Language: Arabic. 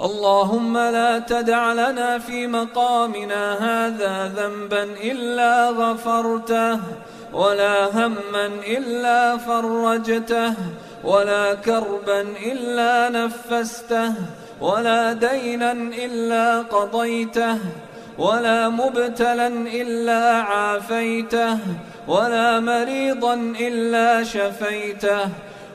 اللهم لا تدع لنا في مقامنا هذا ذنبا إلا غفرته ولا هما إلا فرجته ولا كربا إلا نفسته ولا دينا إلا قضيته ولا مبتلا إلا عافيته ولا مريضا إلا شفيته.